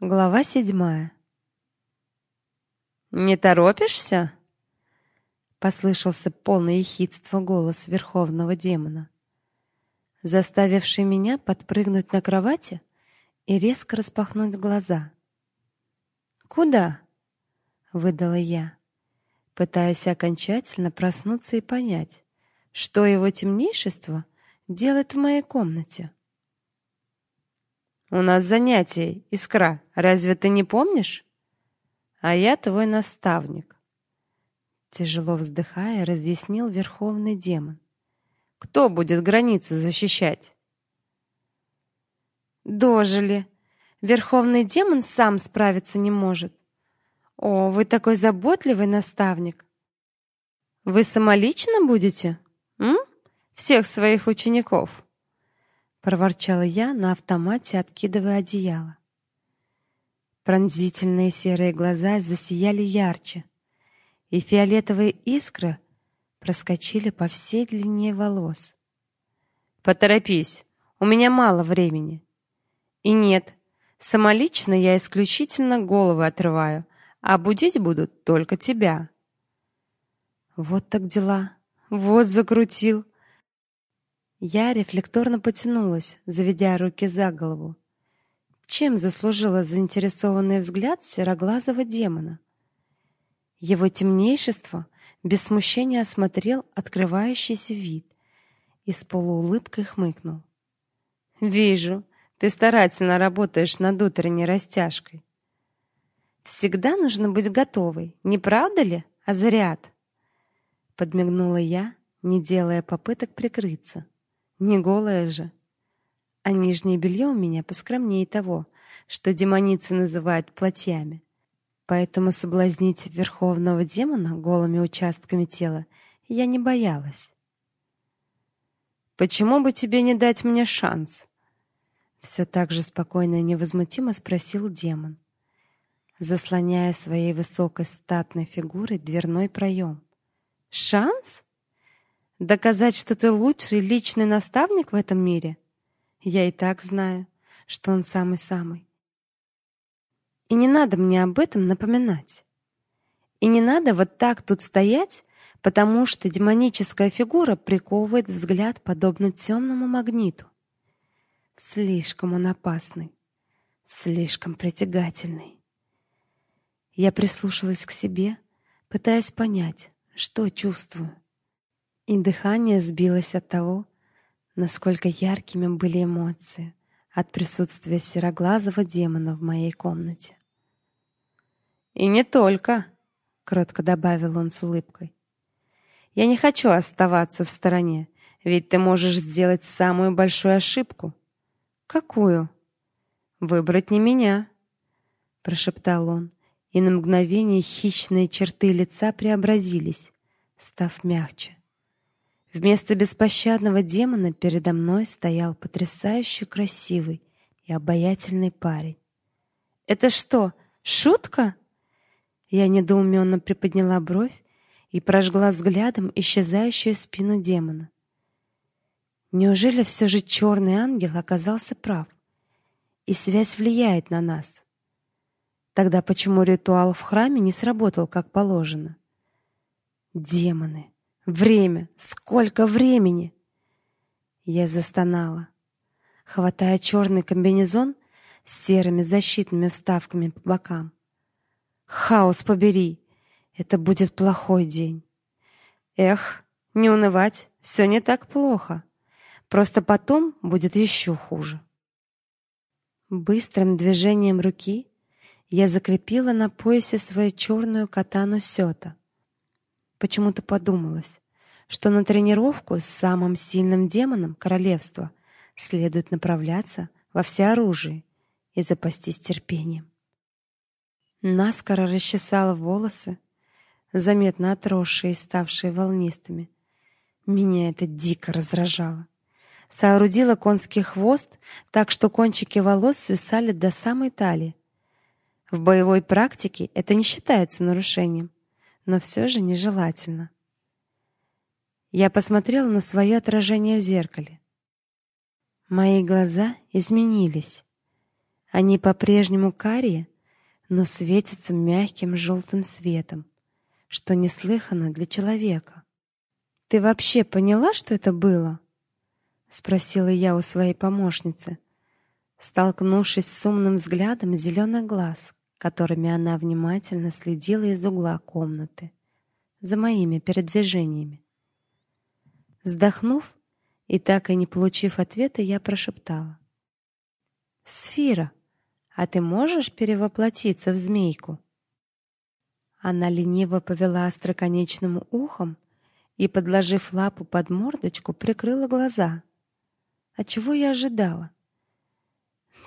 Глава седьмая. Не торопишься? Послышался полный ехидства голос верховного демона, заставивший меня подпрыгнуть на кровати и резко распахнуть глаза. Куда? выдала я, пытаясь окончательно проснуться и понять, что его темнейшество делает в моей комнате. У нас занятие, Искра. Разве ты не помнишь? А я твой наставник. Тяжело вздыхая, разъяснил верховный демон. Кто будет границу защищать? Дожили. Верховный демон сам справиться не может. О, вы такой заботливый наставник. Вы самолично будете? М? Всех своих учеников проворчала я на автомате, откидывая одеяло. Пронзительные серые глаза засияли ярче, и фиолетовые искры проскочили по всей длине волос. Поторопись, у меня мало времени. И нет, самолично я исключительно головы отрываю, а будить буду только тебя. Вот так дела. Вот закрутил. Я рефлекторно потянулась, заведя руки за голову. Чем заслужила заинтересованный взгляд сероглазого демона? Его темнейшество без смущения осмотрел открывающийся вид и с полуулыбкой хмыкнул. Вижу, ты старательно работаешь над утренней растяжкой. Всегда нужно быть готовой, не правда ли, Азариат? Подмигнула я, не делая попыток прикрыться. Не голая же. А нижнее белье у меня поскромнее того, что демоницы называют платьями. Поэтому соблазнить верховного демона голыми участками тела я не боялась. Почему бы тебе не дать мне шанс? Все так же спокойно и невозмутимо спросил демон, заслоняя своей высокой статной фигурой дверной проем. Шанс? Доказать, что ты лучший личный наставник в этом мире? Я и так знаю, что он самый-самый. И не надо мне об этом напоминать. И не надо вот так тут стоять, потому что демоническая фигура приковывает взгляд подобно темному магниту. Слишком он опасный, слишком притягательный. Я прислушалась к себе, пытаясь понять, что чувствую и дыхание сбилось от того, насколько яркими были эмоции от присутствия сероглазого демона в моей комнате. И не только, кротко добавил он с улыбкой. Я не хочу оставаться в стороне, ведь ты можешь сделать самую большую ошибку. Какую? Выбрать не меня, прошептал он, и на мгновение хищные черты лица преобразились, став мягче. Вместо беспощадного демона передо мной стоял потрясающе красивый и обаятельный парень. Это что, шутка? Я недоуменно приподняла бровь и прожгла взглядом исчезающую спину демона. Неужели все же черный ангел оказался прав? И связь влияет на нас. Тогда почему ритуал в храме не сработал как положено? Демоны. Время, сколько времени? Я застонала, хватая черный комбинезон с серыми защитными вставками по бокам. Хаос побери, это будет плохой день. Эх, не унывать, все не так плохо. Просто потом будет еще хуже. Быстрым движением руки я закрепила на поясе свою черную катану сёта почему-то подумалось, что на тренировку с самым сильным демоном королевства следует направляться во всеоружии и запастись терпением. Наскоро расчесала волосы, заметно отросшие и ставшие волнистыми. Меня это дико раздражало. Соорудила конский хвост, так что кончики волос свисали до самой талии. В боевой практике это не считается нарушением но все же нежелательно. Я посмотрела на свое отражение в зеркале. Мои глаза изменились. Они по-прежнему карие, но светятся мягким желтым светом, что неслыханно для человека. Ты вообще поняла, что это было? спросила я у своей помощницы, столкнувшись с умным взглядом зеленых глаз, которыми она внимательно следила из угла комнаты за моими передвижениями. Вздохнув и так и не получив ответа, я прошептала: "Сфера, а ты можешь перевоплотиться в змейку?" Она лениво повела остроконечным ухом и, подложив лапу под мордочку, прикрыла глаза. А чего я ожидала?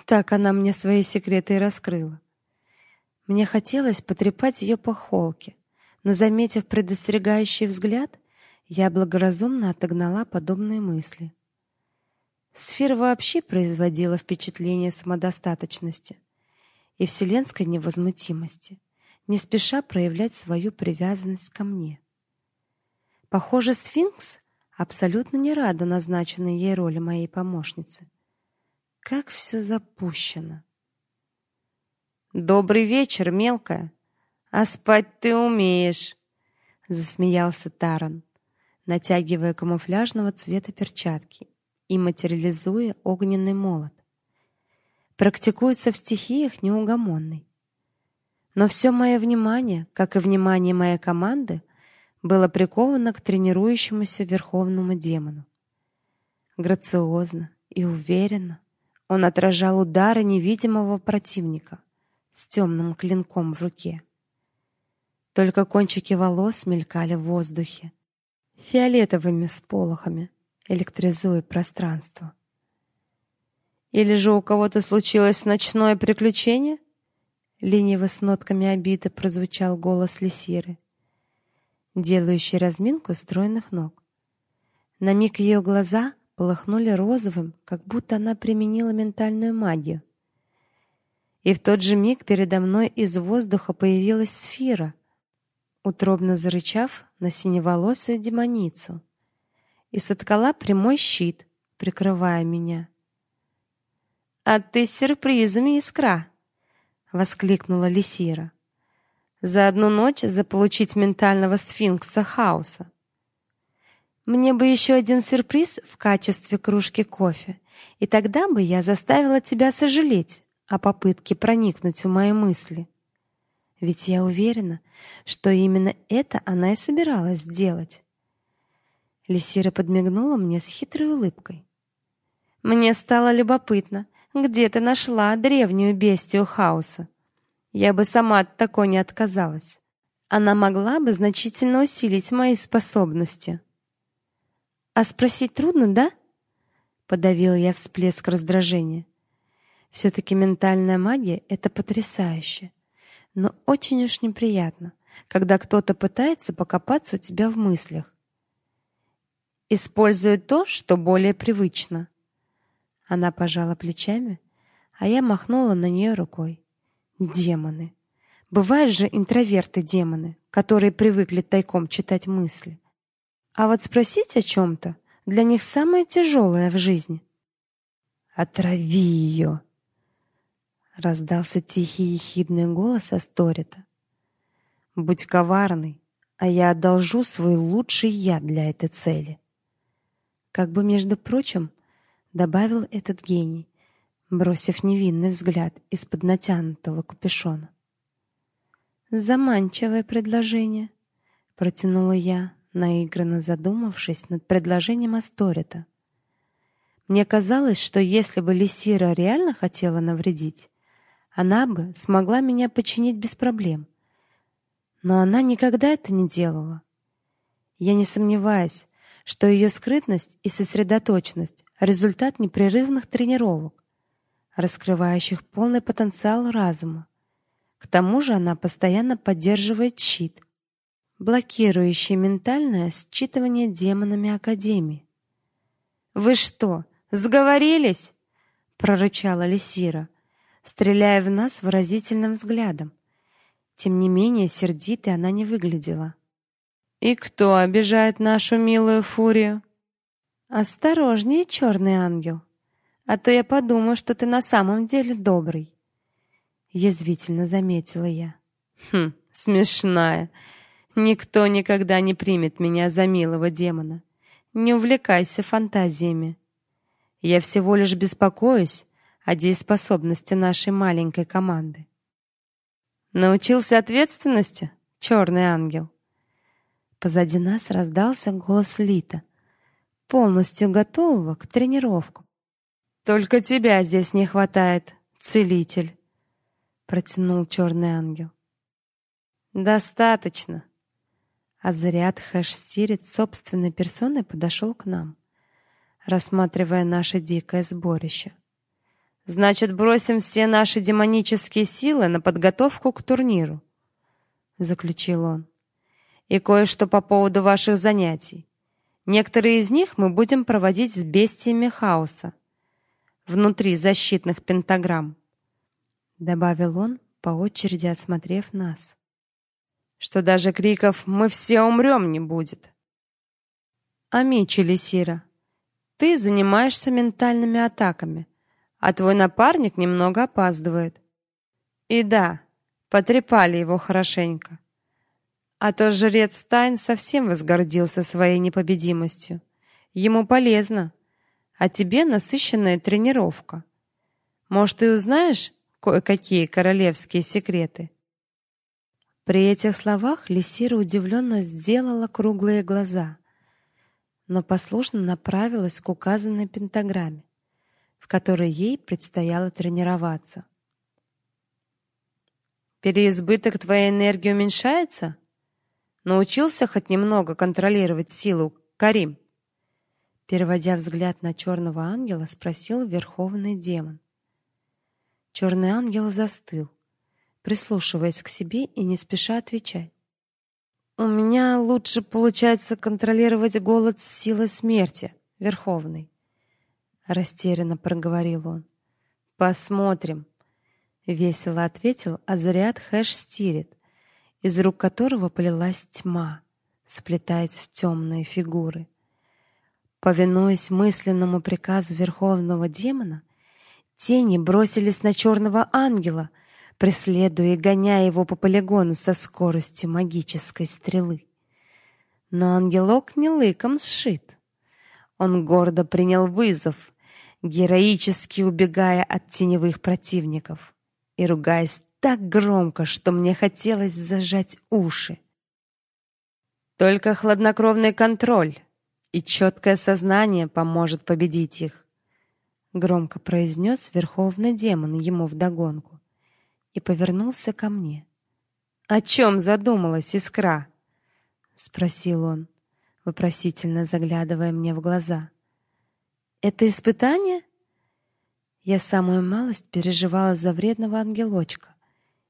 Так она мне свои секреты и раскрыла. Мне хотелось потрепать ее по холке, но заметив предостерегающий взгляд, я благоразумно отогнала подобные мысли. Сфера вообще производила впечатление самодостаточности и вселенской невозмутимости, не спеша проявлять свою привязанность ко мне. Похоже, сфинкс абсолютно не рада назначенной ей роли моей помощницы. Как все запущено. Добрый вечер, мелкая. А спать ты умеешь, засмеялся Таран, натягивая камуфляжного цвета перчатки и материализуя огненный молот. Практикуется в стихиях неугомонный. Но все мое внимание, как и внимание моей команды, было приковано к тренирующемуся верховному демону. Грациозно и уверенно он отражал удары невидимого противника с темным клинком в руке. Только кончики волос мелькали в воздухе фиолетовыми сполохами, электризуя пространство. Или же у кого-то случилось ночное приключение? Лениво с нотками обиды прозвучал голос Лисиры делающий разминку стройных ног. На миг ее глаза полыхнули розовым, как будто она применила ментальную магию. И в тот же миг передо мной из воздуха появилась сфера, утробно зарычав на синеволосую демоницу, и соткала прямой щит, прикрывая меня. «А ты с сюрпризами, Искра!» — воскликнула Лисира за одну ночь заполучить ментального сфинкса хаоса. Мне бы еще один сюрприз в качестве кружки кофе, и тогда бы я заставила тебя сожалеть о попытке проникнуть в мои мысли. Ведь я уверена, что именно это она и собиралась сделать. Лисира подмигнула мне с хитрой улыбкой. Мне стало любопытно, где ты нашла древнюю бестию хаоса. Я бы сама от такой не отказалась. Она могла бы значительно усилить мои способности. А спросить трудно, да? Подавила я всплеск раздражения. все таки ментальная магия это потрясающе, но очень уж неприятно, когда кто-то пытается покопаться у тебя в мыслях. Используя то, что более привычно. Она пожала плечами, а я махнула на нее рукой. Демоны. Бывают же интроверты-демоны, которые привыкли тайком читать мысли. А вот спросить о чем то для них самое тяжелое в жизни. Отрави ее!» Раздался тихий ехидный голос Асторита. «Будь коварный, а я одолжу свой лучший яд для этой цели». Как бы, между прочим, добавил этот гений, бросив невинный взгляд из-под натянутого капюшона. Заманчивое предложение, протянула я, наигранно задумавшись над предложением Асторита. Мне казалось, что если бы Лисира реально хотела навредить, она бы смогла меня починить без проблем. Но она никогда это не делала. Я не сомневаюсь, что ее скрытность и сосредоточенность результат непрерывных тренировок раскрывающих полный потенциал разума. К тому же она постоянно поддерживает щит, блокирующий ментальное считывание демонами Академии. «Вы что, сговорились?» — прорычала Лисира, стреляя в нас выразительным взглядом. Тем не менее, сердитой она не выглядела. «И кто обижает нашу милую фурию?» «Осторожнее, черный ангел!» а то я подумаю, что ты на самом деле добрый, язвительно заметила я. Хм, смешная. Никто никогда не примет меня за милого демона. Не увлекайся фантазиями. Я всего лишь беспокоюсь о дееспособности нашей маленькой команды. Научился ответственности, черный ангел. Позади нас раздался голос Лита, полностью готового к тренировкам. Только тебя здесь не хватает, целитель, протянул черный ангел. Достаточно. Азариат Хэшстирит собственной персоной подошел к нам, рассматривая наше дикое сборище. Значит, бросим все наши демонические силы на подготовку к турниру, заключил он. И кое-что по поводу ваших занятий. Некоторые из них мы будем проводить с бестиями хаоса внутри защитных пентаграмм, добавил он, по очереди осмотрев нас. Что даже криков мы все умрем не будет. Амичи Лисира, ты занимаешься ментальными атаками а твой напарник немного опаздывает. И да, потрепали его хорошенько. А то жрец Тайн совсем возгордился своей непобедимостью. Ему полезно, а тебе насыщенная тренировка. Может, ты узнаешь кое-какие королевские секреты. При этих словах Лисира удивленно сделала круглые глаза, но послушно направилась к указанной пентаграмме в которой ей предстояло тренироваться. Переизбыток твоей энергии уменьшается? Научился хоть немного контролировать силу, Карим? Переводя взгляд на черного ангела, спросил верховный демон. Черный ангел застыл, прислушиваясь к себе и не спеша отвечать. У меня лучше получается контролировать голод с силой смерти, верховный растерянно проговорил он. Посмотрим, весело ответил Азариат Хэш Стирит, из рук которого полилась тьма, сплетаясь в темные фигуры. Повинуясь мысленному приказу верховного демона, тени бросились на черного ангела, преследуя и гоняя его по полигону со скоростью магической стрелы. Но ангелок не лыком сшит. Он гордо принял вызов героически убегая от теневых противников и ругаясь так громко, что мне хотелось зажать уши. Только хладнокровный контроль и четкое сознание поможет победить их, громко произнес верховный демон ему вдогонку и повернулся ко мне. О чем задумалась искра? спросил он, вопросительно заглядывая мне в глаза. Это испытание? Я самую малость переживала за вредного ангелочка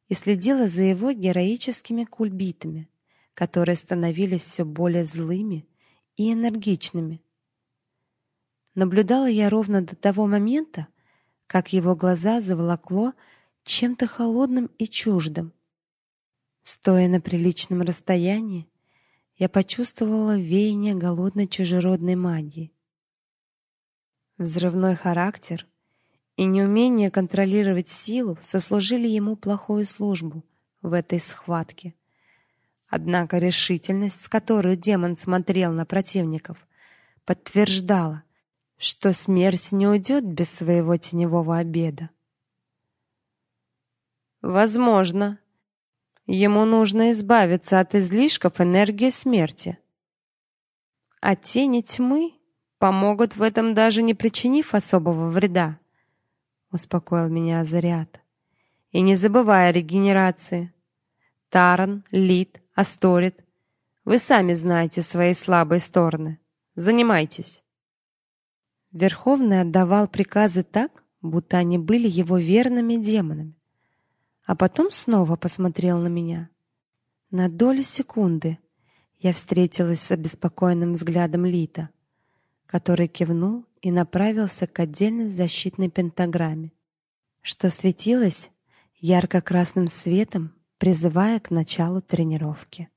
и следила за его героическими кульбитами, которые становились все более злыми и энергичными. Наблюдала я ровно до того момента, как его глаза заволокло чем-то холодным и чуждым. Стоя на приличном расстоянии, я почувствовала веяние голодной чужеродной магии. Взрывной характер и неумение контролировать силу сослужили ему плохую службу в этой схватке. Однако решительность, с которой демон смотрел на противников, подтверждала, что смерть не уйдет без своего теневого обеда. Возможно, ему нужно избавиться от излишков энергии смерти. А тени тьмы помогут в этом даже не причинив особого вреда, успокоил меня Азариат. И не забывай о регенерации. Таран, Лид, Асторит, вы сами знаете свои слабые стороны. Занимайтесь. Верховный отдавал приказы так, будто они были его верными демонами. А потом снова посмотрел на меня. На долю секунды я встретилась с обеспокоенным взглядом Лита который кивнул и направился к отдельной защитной пентаграмме, что светилась ярко-красным светом, призывая к началу тренировки.